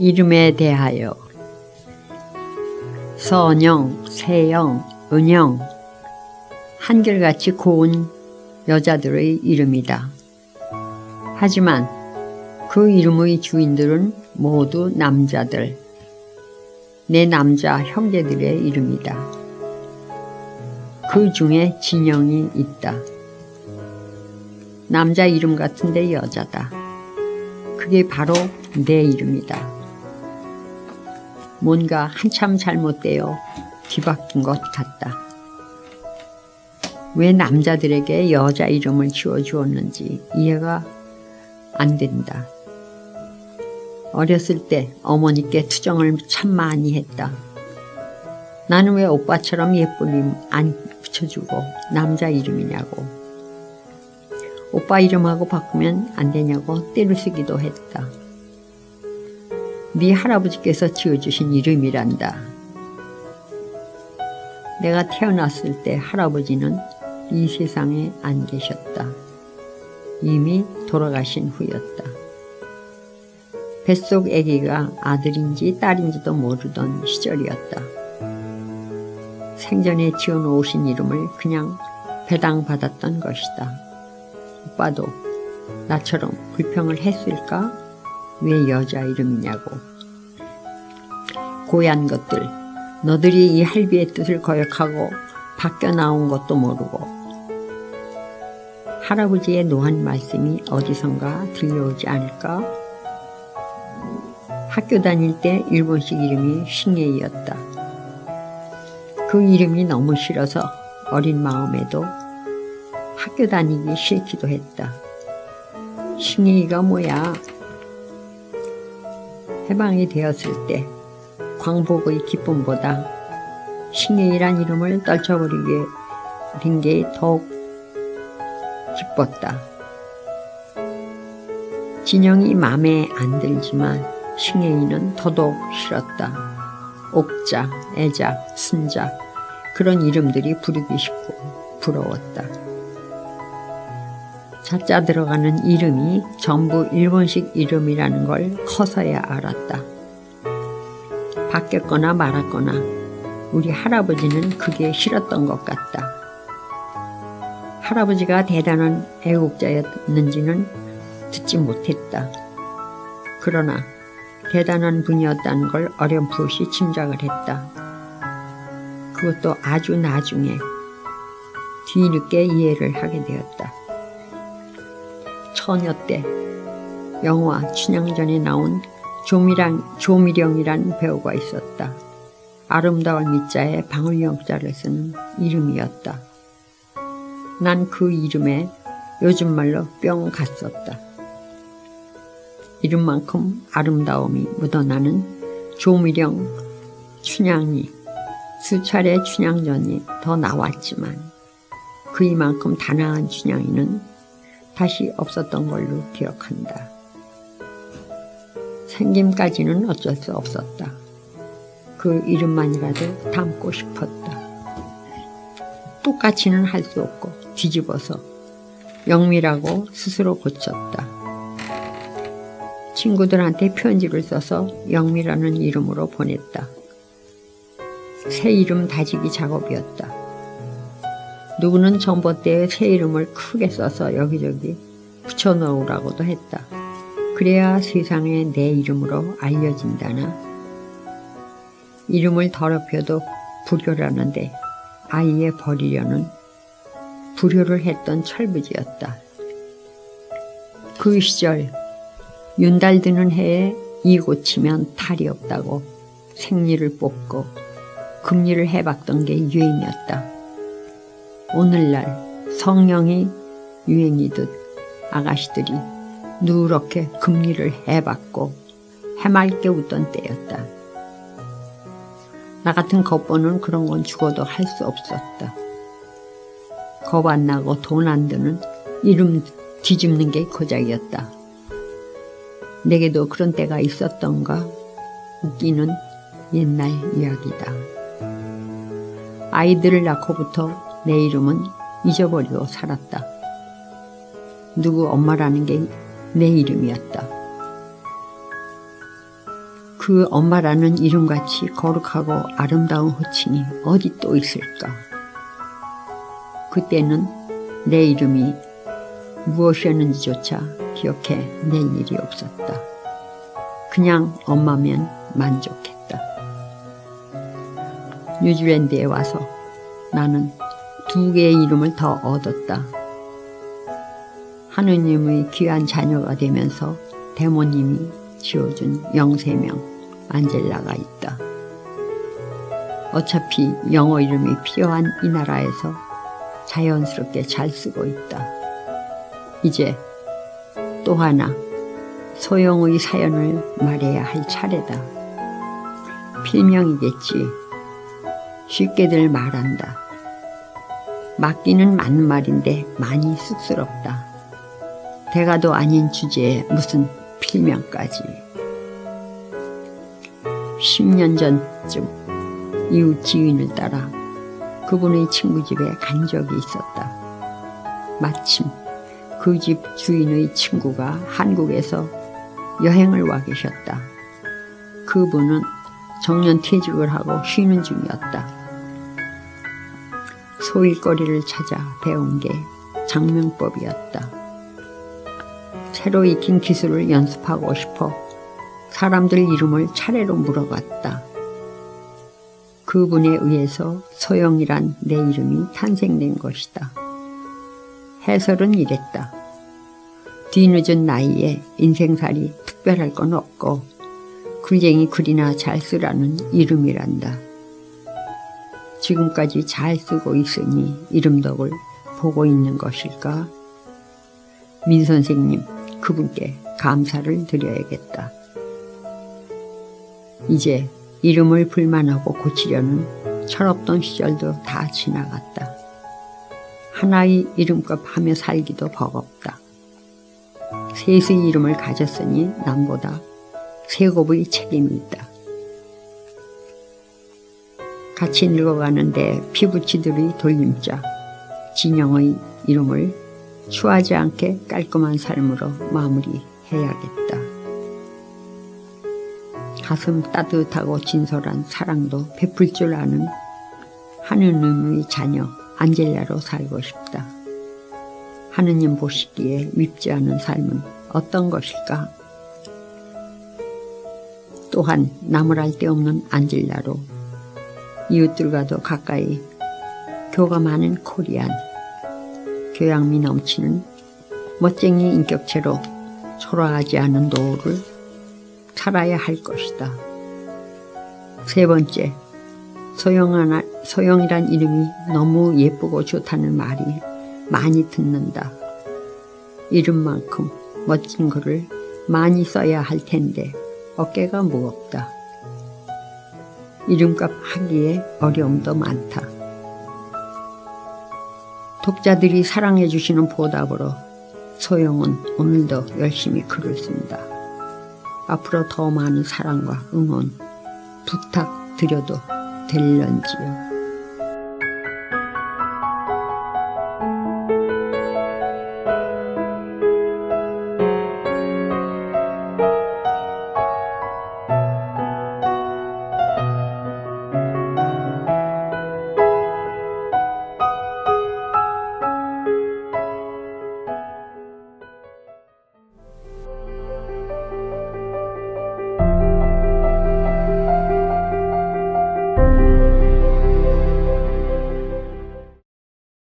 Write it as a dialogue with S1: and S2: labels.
S1: 이름에 대하여 선영, 세영, 은영 한결같이 고운 여자들의 이름이다. 하지만 그 이름의 주인들은 모두 남자들, 내 남자 형제들의 이름이다. 그 중에 진영이 있다. 남자 이름 같은데 여자다. 그게 바로 내 이름이다. 뭔가 한참 잘못되어 뒤바뀐 것 같다. 왜 남자들에게 여자 이름을 지어주었는지 이해가 안 된다. 어렸을 때 어머니께 투정을 참 많이 했다. 나는 왜 오빠처럼 예쁜 이름 안 붙여주고 남자 이름이냐고. 오빠 이름하고 바꾸면 안 되냐고 떼를 쓰기도 했다. 네 할아버지께서 지어주신 이름이란다. 내가 태어났을 때 할아버지는 이 세상에 안 계셨다. 이미 돌아가신 후였다. 뱃속 아기가 아들인지 딸인지도 모르던 시절이었다. 생전에 지어놓으신 이름을 그냥 배당받았던 것이다. 오빠도 나처럼 불평을 했을까? 왜 여자 이름이냐고. 고얀 것들, 너들이 이 할비의 뜻을 거역하고 바뀌어 나온 것도 모르고 할아버지의 노한 말씀이 어디선가 들려오지 않을까? 학교 다닐 때 일본식 이름이 싱예이였다. 그 이름이 너무 싫어서 어린 마음에도 학교 다니기 싫기도 했다. 싱예이가 뭐야? 해방이 되었을 때 광복의 기쁨보다 싱예이란 이름을 떨쳐버리게 된 게 더욱 기뻤다. 진영이 마음에 안 들지만 싱예이는 더더욱 싫었다. 옥자, 애자, 순자 그런 이름들이 부르기 쉽고 부러웠다. 자자 들어가는 이름이 전부 일본식 이름이라는 걸 커서야 알았다. 바뀌었거나 말았거나 우리 할아버지는 그게 싫었던 것 같다. 할아버지가 대단한 애국자였는지는 듣지 못했다. 그러나 대단한 분이었다는 걸 어렴풋이 짐작을 했다. 그것도 아주 나중에 뒤늦게 이해를 하게 되었다. 처녀 때 영화 춘향전에 나온 조미랑, 조미령이란 배우가 있었다. 아름다운 미자에 방울영자를 쓰는 이름이었다. 난 그 이름에 요즘 말로 뿅 갔었다. 이름만큼 아름다움이 묻어나는 조미령, 춘향이 수차례 춘향전이 더 나왔지만 그 이만큼 단아한 춘향이는 다시 없었던 걸로 기억한다. 생김까지는 어쩔 수 없었다. 그 이름만이라도 담고 싶었다. 똑같이는 할 수 없고 뒤집어서 영미라고 스스로 고쳤다. 친구들한테 편지를 써서 영미라는 이름으로 보냈다. 새 이름 다지기 작업이었다. 누구는 전봇대에 새 이름을 크게 써서 여기저기 붙여놓으라고도 했다. 그래야 세상에 내 이름으로 알려진다나. 이름을 더럽혀도 불효라는데 아예 버리려는 불효를 했던 철부지였다. 그 시절 윤달 드는 해에 이 고치면 탈이 없다고 생리를 뽑고 금리를 해봤던 게 유행이었다. 오늘날 성령이 유행이듯 아가씨들이 누렇게 금리를 해봤고 해맑게 웃던 때였다. 나 같은 겉보는 그런 건 죽어도 할 수 없었다. 겁 안 나고 돈 안 드는 이름 뒤집는 게 고작이었다. 내게도 그런 때가 있었던가 웃기는 옛날 이야기다. 아이들을 낳고부터 내 이름은 잊어버리고 살았다. 누구 엄마라는 게 내 이름이었다. 그 엄마라는 이름같이 거룩하고 아름다운 호칭이 어디 또 있을까? 그때는 내 이름이 무엇이었는지조차 기억해 낼 일이 없었다. 그냥 엄마면 만족했다. 뉴질랜드에 와서 나는 두 개의 이름을 더 얻었다. 하느님의 귀한 자녀가 되면서 대모님이 지어준 영세명 안젤라가 있다. 어차피 영어 이름이 필요한 이 나라에서 자연스럽게 잘 쓰고 있다. 이제 또 하나 소영의 사연을 말해야 할 차례다. 필명이겠지. 쉽게들 말한다. 맞기는 맞는 말인데 많이 쑥스럽다. 대가도 아닌 주제에 무슨 필명까지. 10년 전쯤 이웃 지인을 따라 그분의 친구 집에 간 적이 있었다. 마침 그 집 주인의 친구가 한국에서 여행을 와 계셨다. 그분은 정년 퇴직을 하고 쉬는 중이었다. 소일거리를 찾아 배운 게 장명법이었다. 새로 익힌 기술을 연습하고 싶어 사람들 이름을 차례로 물어봤다. 그분에 의해서 소영이란 내 이름이 탄생된 것이다. 해설은 이랬다. 뒤늦은 나이에 인생살이 특별할 건 없고 글쟁이 글이나 잘 쓰라는 이름이란다. 지금까지 잘 쓰고 있으니 이름 덕을 보고 있는 것일까? 민 선생님, 그분께 감사를 드려야겠다. 이제 이름을 불만하고 고치려는 철없던 시절도 다 지나갔다. 하나의 이름값 하며 살기도 버겁다. 셋의 이름을 가졌으니 남보다 세곱의 책임이 있다. 같이 늙어가는데 피부치들의 돌림자, 진영의 이름을 추하지 않게 깔끔한 삶으로 마무리해야겠다. 가슴 따뜻하고 진솔한 사랑도 베풀 줄 아는 하느님의 자녀 안젤라로 살고 싶다. 하느님 보시기에 밉지 않은 삶은 어떤 것일까? 또한 나무랄 데 없는 안젤라로 이웃들과도 가까이 교가 많은 코리안 교양미 넘치는 멋쟁이 인격체로 초라하지 않은 노후를 살아야 할 것이다. 세 번째, 소영하나, 소영이란 이름이 너무 예쁘고 좋다는 말이 많이 듣는다. 이름만큼 멋진 글을 많이 써야 할 텐데 어깨가 무겁다. 이름값 하기에 어려움도 많다. 독자들이 사랑해 주시는 보답으로 소영은 오늘도 열심히 글을 씁니다. 앞으로 더 많은 사랑과 응원 부탁드려도 될런지요.